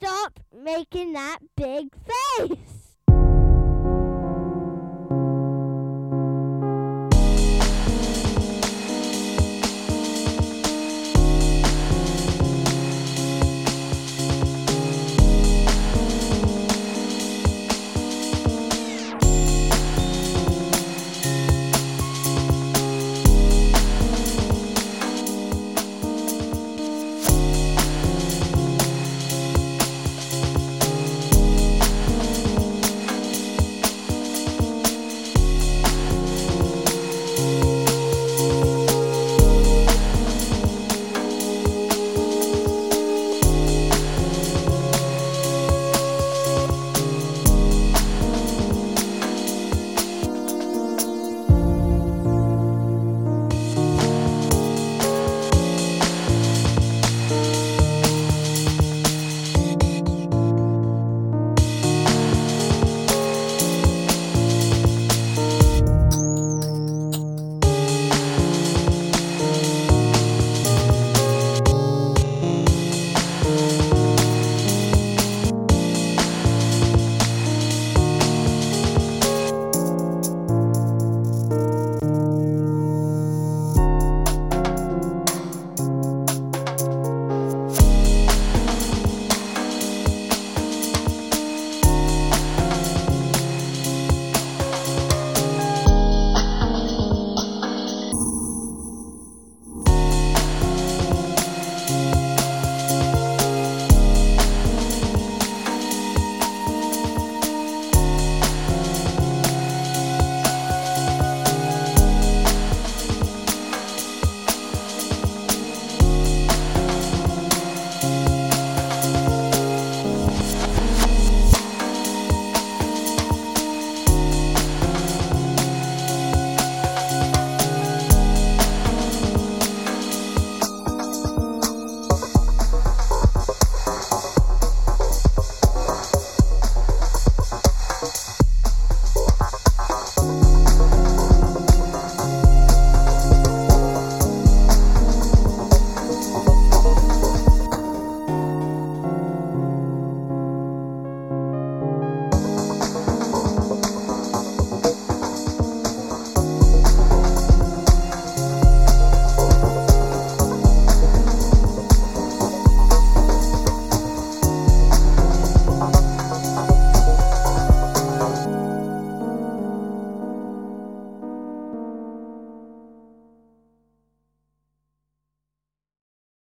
Stop making that big face.